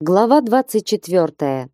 Глава 24.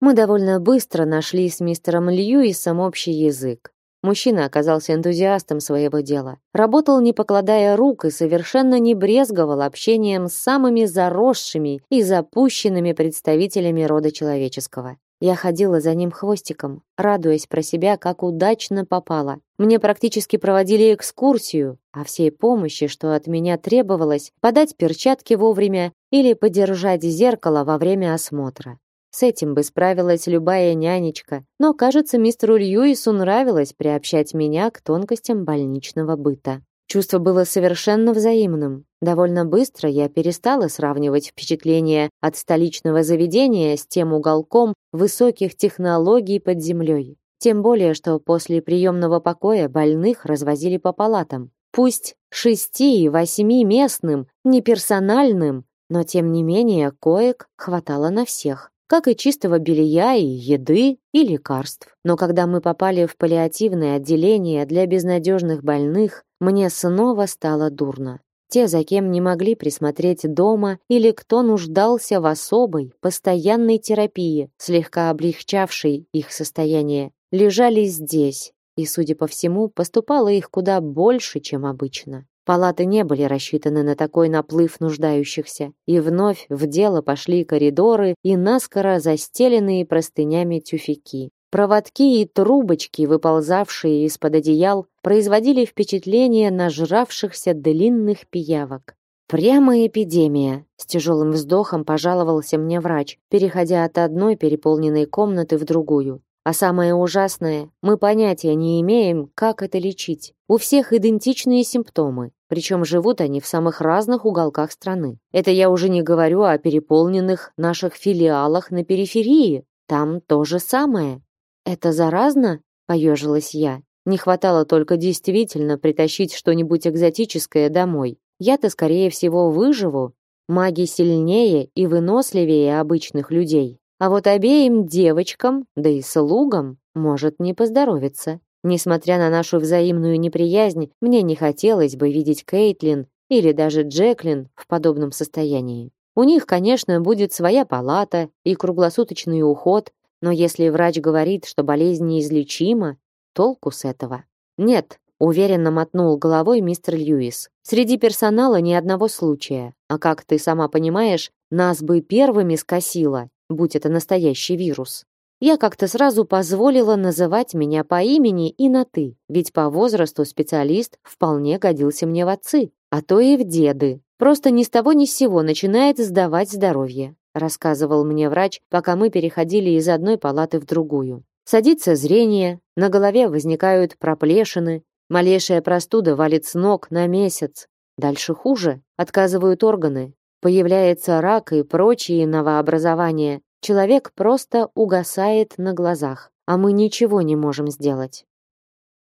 Мы довольно быстро нашли с мистером Льюисом общий язык. Мужчина оказался энтузиастом своего дела. Работал не покладая рук и совершенно не брезговал общением с самыми заросшими и запущенными представителями рода человеческого. Я ходила за ним хвостиком, радуясь про себя, как удачно попала. Мне практически проводили экскурсию, а всей помощи, что от меня требовалось, подать перчатки вовремя или подержать зеркало во время осмотра. С этим бы справилась любая нянечка, но, кажется, мистеру Льюису нравилось приобщать меня к тонкостям больничного быта. Чувство было совершенно взаимным. Довольно быстро я перестала сравнивать впечатления от столичного заведения с тем уголком высоких технологий под землей. Тем более, что после приемного покоя больных развозили по палатам. Пусть шести и восьми местным, не персональным, но тем не менее коек хватало на всех как и чистого белья и еды и лекарств. Но когда мы попали в паллиативное отделение для безнадежных больных, мне снова стало дурно. Те, за кем не могли присмотреть дома или кто нуждался в особой, постоянной терапии, слегка облегчавшей их состояние, лежали здесь, и, судя по всему, поступало их куда больше, чем обычно. Палаты не были рассчитаны на такой наплыв нуждающихся, и вновь в дело пошли коридоры и наскоро застеленные простынями тюфяки. Проводки и трубочки, выползавшие из-под одеял, производили впечатление нажравшихся длинных пиявок. Прямо эпидемия, с тяжелым вздохом пожаловался мне врач, переходя от одной переполненной комнаты в другую. А самое ужасное, мы понятия не имеем, как это лечить. У всех идентичные симптомы, причем живут они в самых разных уголках страны. Это я уже не говорю о переполненных наших филиалах на периферии. Там то же самое. Это заразно? Поежилась я. Не хватало только действительно притащить что-нибудь экзотическое домой. Я-то, скорее всего, выживу. Маги сильнее и выносливее обычных людей. А вот обеим девочкам, да и слугам, может не поздоровиться. Несмотря на нашу взаимную неприязнь, мне не хотелось бы видеть Кейтлин или даже Джеклин в подобном состоянии. У них, конечно, будет своя палата и круглосуточный уход, но если врач говорит, что болезнь неизлечима, толку с этого? Нет, уверенно мотнул головой мистер Льюис. Среди персонала ни одного случая. А как ты сама понимаешь, нас бы первыми скосило, будь это настоящий вирус. Я как-то сразу позволила называть меня по имени и на «ты», ведь по возрасту специалист вполне годился мне в отцы, а то и в деды. Просто ни с того ни с сего начинает сдавать здоровье, рассказывал мне врач, пока мы переходили из одной палаты в другую. Садится зрение, на голове возникают проплешины, малейшая простуда валит с ног на месяц. Дальше хуже, отказывают органы, появляется рак и прочие новообразования, Человек просто угасает на глазах, а мы ничего не можем сделать.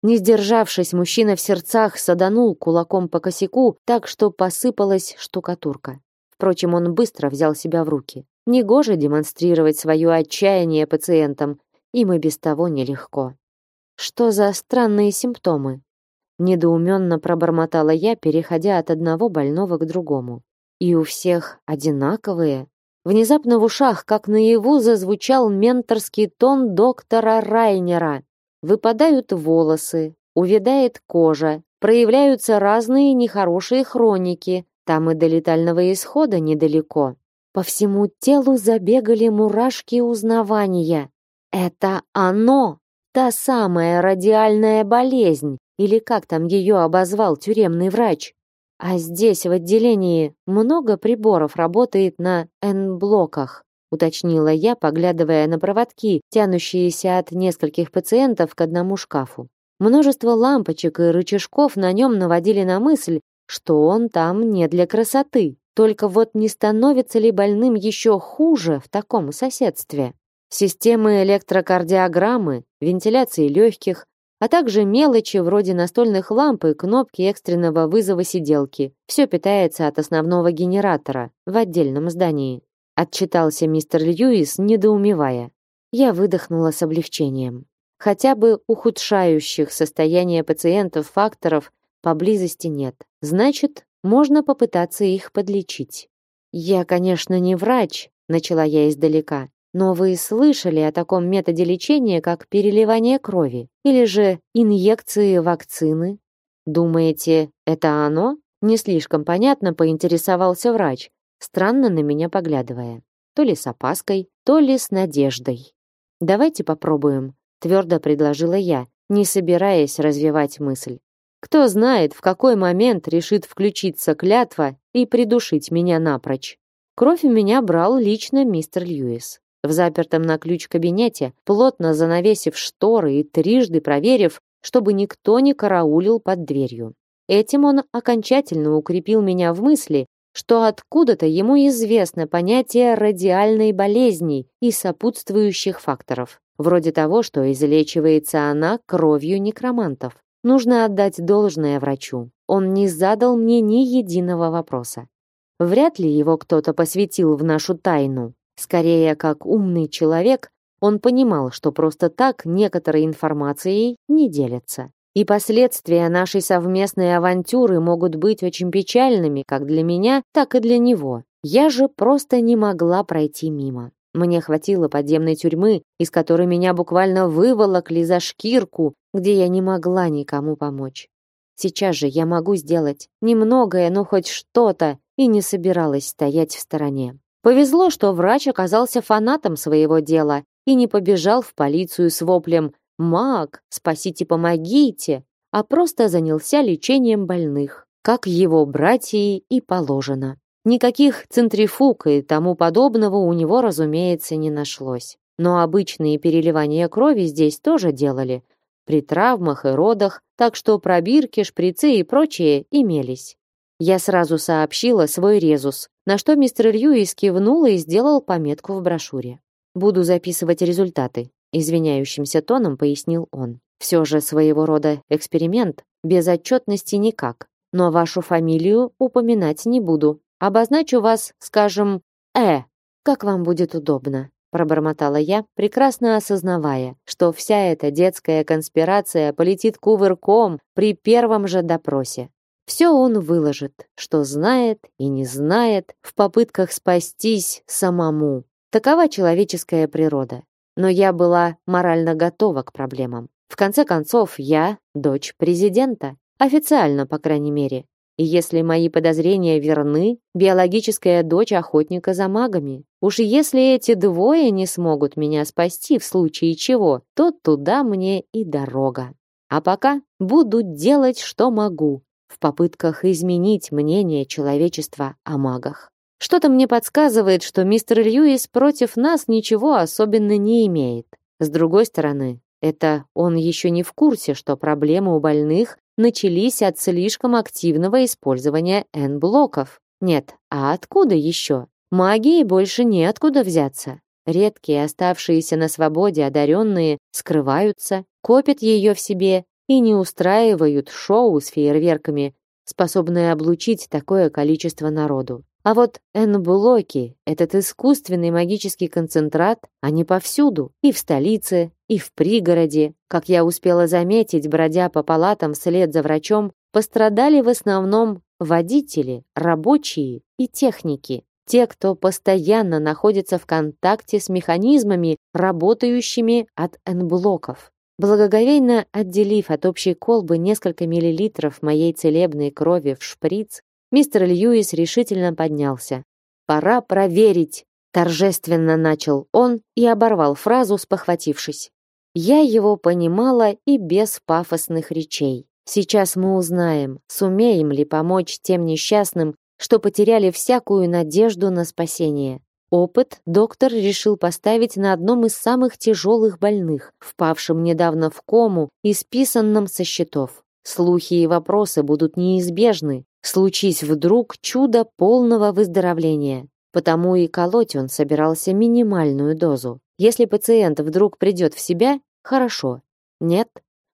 Не сдержавшись, мужчина в сердцах саданул кулаком по косяку, так что посыпалась штукатурка. Впрочем, он быстро взял себя в руки. Негоже демонстрировать свое отчаяние пациентам, им и без того нелегко. Что за странные симптомы? Недоуменно пробормотала я, переходя от одного больного к другому. И у всех одинаковые. Внезапно в ушах, как наяву, зазвучал менторский тон доктора Райнера. Выпадают волосы, увядает кожа, проявляются разные нехорошие хроники, там и до летального исхода недалеко. По всему телу забегали мурашки узнавания. Это оно, та самая радиальная болезнь, или как там ее обозвал тюремный врач. А здесь в отделении много приборов работает на N-блоках, уточнила я, поглядывая на проводки, тянущиеся от нескольких пациентов к одному шкафу. Множество лампочек и рычажков на нем наводили на мысль, что он там не для красоты. Только вот не становится ли больным еще хуже в таком соседстве? Системы электрокардиограммы, вентиляции легких, а также мелочи вроде настольных ламп и кнопки экстренного вызова сиделки. Все питается от основного генератора в отдельном здании. Отчитался мистер Льюис, недоумевая. Я выдохнула с облегчением. Хотя бы ухудшающих состояние пациентов факторов поблизости нет. Значит, можно попытаться их подлечить. Я, конечно, не врач, начала я издалека. Но вы слышали о таком методе лечения, как переливание крови или же инъекции вакцины? Думаете, это оно? Не слишком понятно поинтересовался врач, странно на меня поглядывая. То ли с опаской, то ли с надеждой. Давайте попробуем, твердо предложила я, не собираясь развивать мысль. Кто знает, в какой момент решит включиться клятва и придушить меня напрочь. Кровь у меня брал лично мистер Льюис. В запертом на ключ кабинете, плотно занавесив шторы и трижды проверив, чтобы никто не караулил под дверью. Этим он окончательно укрепил меня в мысли, что откуда-то ему известно понятие радиальной болезни и сопутствующих факторов, вроде того, что излечивается она кровью некромантов. Нужно отдать должное врачу. Он не задал мне ни единого вопроса. Вряд ли его кто-то посвятил в нашу тайну. Скорее, как умный человек, он понимал, что просто так некоторой информацией не делятся. И последствия нашей совместной авантюры могут быть очень печальными как для меня, так и для него. Я же просто не могла пройти мимо. Мне хватило подземной тюрьмы, из которой меня буквально выволокли за шкирку, где я не могла никому помочь. Сейчас же я могу сделать немногое, но хоть что-то, и не собиралась стоять в стороне. Повезло, что врач оказался фанатом своего дела и не побежал в полицию с воплем «Маг, спасите, помогите!», а просто занялся лечением больных, как его братья и положено. Никаких центрифуг и тому подобного у него, разумеется, не нашлось. Но обычные переливания крови здесь тоже делали, при травмах и родах, так что пробирки, шприцы и прочее имелись. Я сразу сообщила свой резус, на что мистер Льюис кивнул и сделал пометку в брошюре. Буду записывать результаты, извиняющимся тоном пояснил он. Все же своего рода эксперимент, без отчетности никак. Но вашу фамилию упоминать не буду. Обозначу вас, скажем, Э, как вам будет удобно, пробормотала я, прекрасно осознавая, что вся эта детская конспирация полетит кувырком при первом же допросе. Все он выложит, что знает и не знает, в попытках спастись самому. Такова человеческая природа. Но я была морально готова к проблемам. В конце концов, я дочь президента. Официально, по крайней мере. И если мои подозрения верны, биологическая дочь охотника за магами. Уж если эти двое не смогут меня спасти в случае чего, то туда мне и дорога. А пока буду делать, что могу, в попытках изменить мнение человечества о магах. Что-то мне подсказывает, что мистер Льюис против нас ничего особенно не имеет. С другой стороны, это он еще не в курсе, что проблемы у больных начались от слишком активного использования N-блоков. Нет, а откуда еще? Магии больше неоткуда взяться. Редкие, оставшиеся на свободе одаренные, скрываются, копят ее в себе и не устраивают шоу с фейерверками, способные облучить такое количество народу. А вот N-блоки, этот искусственный магический концентрат, они повсюду, и в столице, и в пригороде. Как я успела заметить, бродя по палатам вслед за врачом, пострадали в основном водители, рабочие и техники. Те, кто постоянно находится в контакте с механизмами, работающими от N-блоков. Благоговейно отделив от общей колбы несколько миллилитров моей целебной крови в шприц, мистер Льюис решительно поднялся. «Пора проверить!» Торжественно начал он и оборвал фразу, спохватившись. Я его понимала и без пафосных речей. Сейчас мы узнаем, сумеем ли помочь тем несчастным, что потеряли всякую надежду на спасение. Опыт доктор решил поставить на одном из самых тяжелых больных, впавшем недавно в кому и списанном со счетов. Слухи и вопросы будут неизбежны, случись вдруг чудо полного выздоровления. Потому и колоть он собирался минимальную дозу. Если пациент вдруг придет в себя, хорошо. Нет?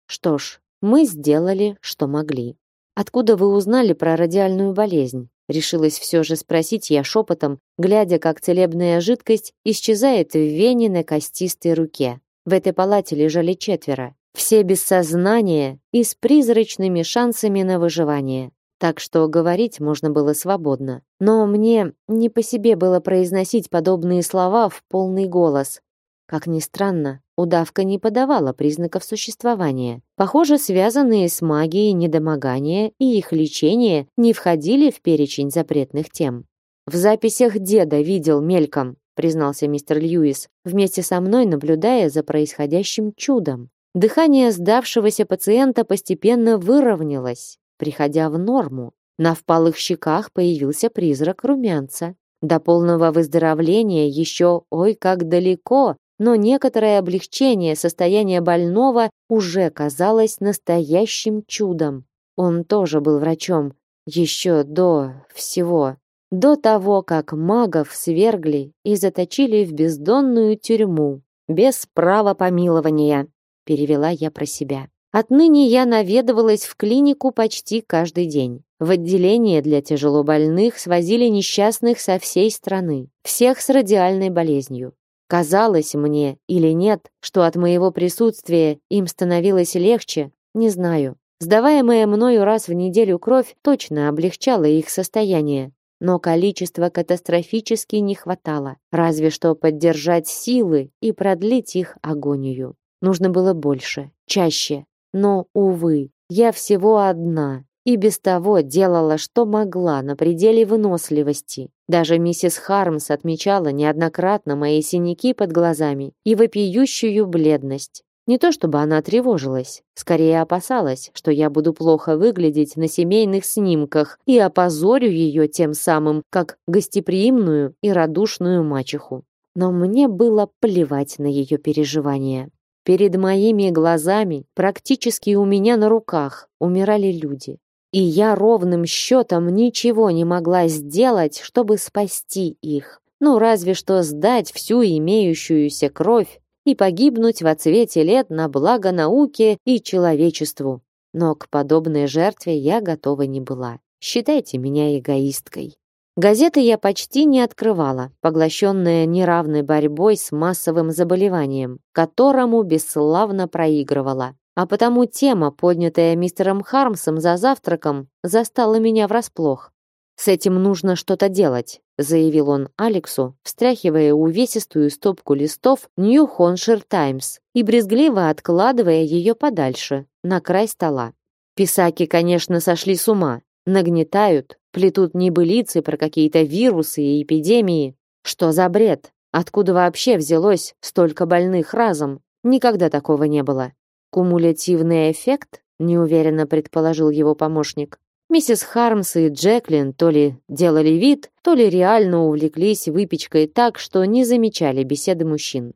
Что ж, мы сделали, что могли. Откуда вы узнали про радиальную болезнь? Решилась все же спросить я шепотом, глядя, как целебная жидкость исчезает в вене на костистой руке. В этой палате лежали четверо. Все без сознания и с призрачными шансами на выживание. так что говорить можно было свободно. Но мне не по себе было произносить подобные слова в полный голос. Как ни странно, удавка не подавала признаков существования. Похоже, связанные с магией недомогания и их лечение не входили в перечень запретных тем. В записях деда видел мельком, признался мистер Льюис, вместе со мной наблюдая за происходящим чудом. Дыхание сдавшегося пациента постепенно выровнялось, приходя в норму. На впалых щеках появился призрак румянца. До полного выздоровления еще ой как далеко, но некоторое облегчение состояния больного уже казалось настоящим чудом. Он тоже был врачом еще до всего, до того, как магов свергли и заточили в бездонную тюрьму без права помилования перевела я про себя. Отныне я наведывалась в клинику почти каждый день. В отделение для тяжелобольных свозили несчастных со всей страны, всех с радиальной болезнью. Казалось мне или нет, что от моего присутствия им становилось легче, не знаю. Сдаваемая мною раз в неделю кровь точно облегчала их состояние, но количества катастрофически не хватало, разве что поддержать силы и продлить их агонию. Нужно было больше, чаще. Но, увы, я всего одна. И без того делала, что могла на пределе выносливости. Даже миссис Хармс отмечала неоднократно мои синяки под глазами и вопиющую бледность. Не то чтобы она тревожилась, скорее опасалась, что я буду плохо выглядеть на семейных снимках и опозорю ее тем самым, как гостеприимную и радушную мачеху. Но мне было плевать на ее переживания. Перед моими глазами, практически у меня на руках, умирали люди. И я ровным счетом ничего не могла сделать, чтобы спасти их. Ну, разве что сдать всю имеющуюся кровь и погибнуть во цвете лет на благо науке и человечеству. Но к подобной жертве я готова не была. Считайте меня эгоисткой. Газеты я почти не открывала, поглощенная неравной борьбой с массовым заболеванием, которому бесславно проигрывала. А потому тема, поднятая мистером Хармсом за завтраком, застала меня врасплох. «С этим нужно что-то делать», заявил он Алексу, встряхивая увесистую стопку листов New Hampshire Times и брезгливо откладывая ее подальше, на край стола. Писаки, конечно, сошли с ума, Нагнетают, плетут небылицы про какие-то вирусы и эпидемии. Что за бред? Откуда вообще взялось столько больных разом? Никогда такого не было. Кумулятивный эффект? Неуверенно предположил его помощник. Миссис Хармс и Джеклин то ли делали вид, то ли реально увлеклись выпечкой так, что не замечали беседы мужчин.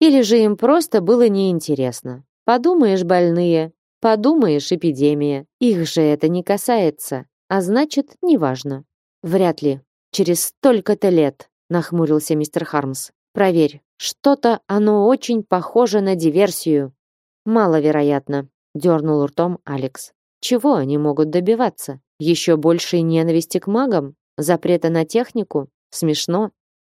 Или же им просто было неинтересно. Подумаешь, больные, Подумаешь, эпидемия. Их же это не касается, а значит, неважно. Вряд ли. Через столько-то лет, нахмурился мистер Хармс. Проверь, что-то оно очень похоже на диверсию. Маловероятно, дернул ртом Алекс. Чего они могут добиваться? Еще большей ненависти к магам? Запрета на технику? Смешно.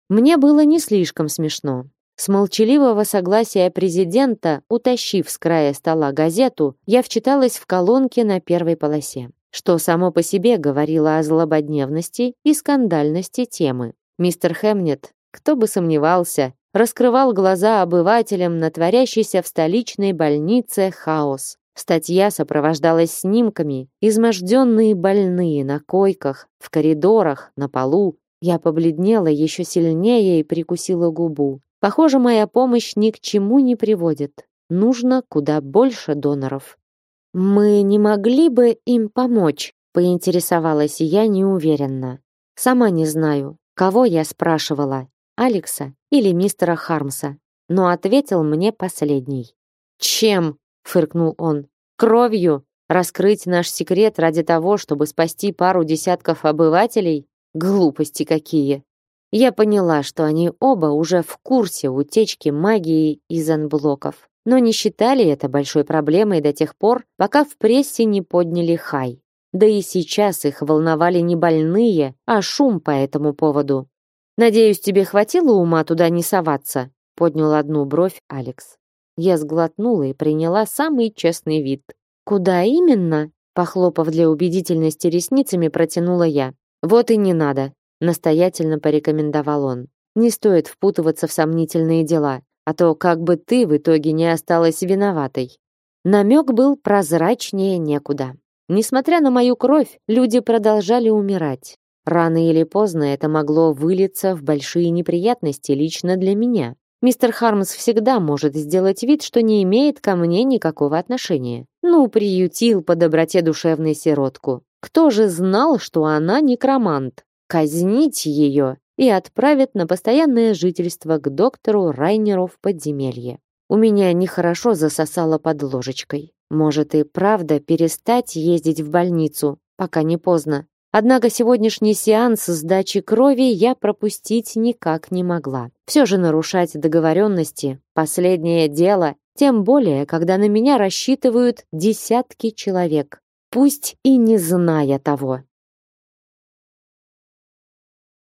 Мне было не слишком смешно. С молчаливого согласия президента, утащив с края стола газету, я вчиталась в колонки на первой полосе, что само по себе говорило о злободневности и скандальности темы. Мистер Хемнет, кто бы сомневался, раскрывал глаза обывателям на творящийся в столичной больнице хаос. Статья сопровождалась снимками, изможденные больные на койках, в коридорах, на полу. Я побледнела еще сильнее и прикусила губу. Похоже, моя помощь ни к чему не приводит. Нужно куда больше доноров. Мы не могли бы им помочь, поинтересовалась я неуверенно. Сама не знаю, кого я спрашивала, Алекса или мистера Хармса, но ответил мне последний. Чем? фыркнул он. Кровью раскрыть наш секрет ради того, чтобы спасти пару десятков обывателей? Глупости какие. Я поняла, что они оба уже в курсе утечки магии из анблоков, но не считали это большой проблемой до тех пор, пока в прессе не подняли хай. Да и сейчас их волновали не больные, а шум по этому поводу. «Надеюсь, тебе хватило ума туда не соваться?» — поднял одну бровь Алекс. Я сглотнула и приняла самый честный вид. «Куда именно?» Похлопав для убедительности ресницами, протянула я. Вот и не надо, настоятельно порекомендовал он. Не стоит впутываться в сомнительные дела, а то как бы ты в итоге не осталась виноватой. Намек был прозрачнее некуда. Несмотря на мою кровь, люди продолжали умирать. Рано или поздно это могло вылиться в большие неприятности лично для меня. Мистер Хармс всегда может сделать вид, что не имеет ко мне никакого отношения. Ну, приютил по доброте душевной сиротку. Кто же знал, что она некромант? Казнить ее и отправят на постоянное жительство к доктору Райнеру в подземелье. У меня нехорошо засосало под ложечкой. Может и правда перестать ездить в больницу, пока не поздно. Однако сегодняшний сеанс сдачи крови я пропустить никак не могла. Все же нарушать договоренности – последнее дело, тем более, когда на меня рассчитывают десятки человек, пусть и не зная того.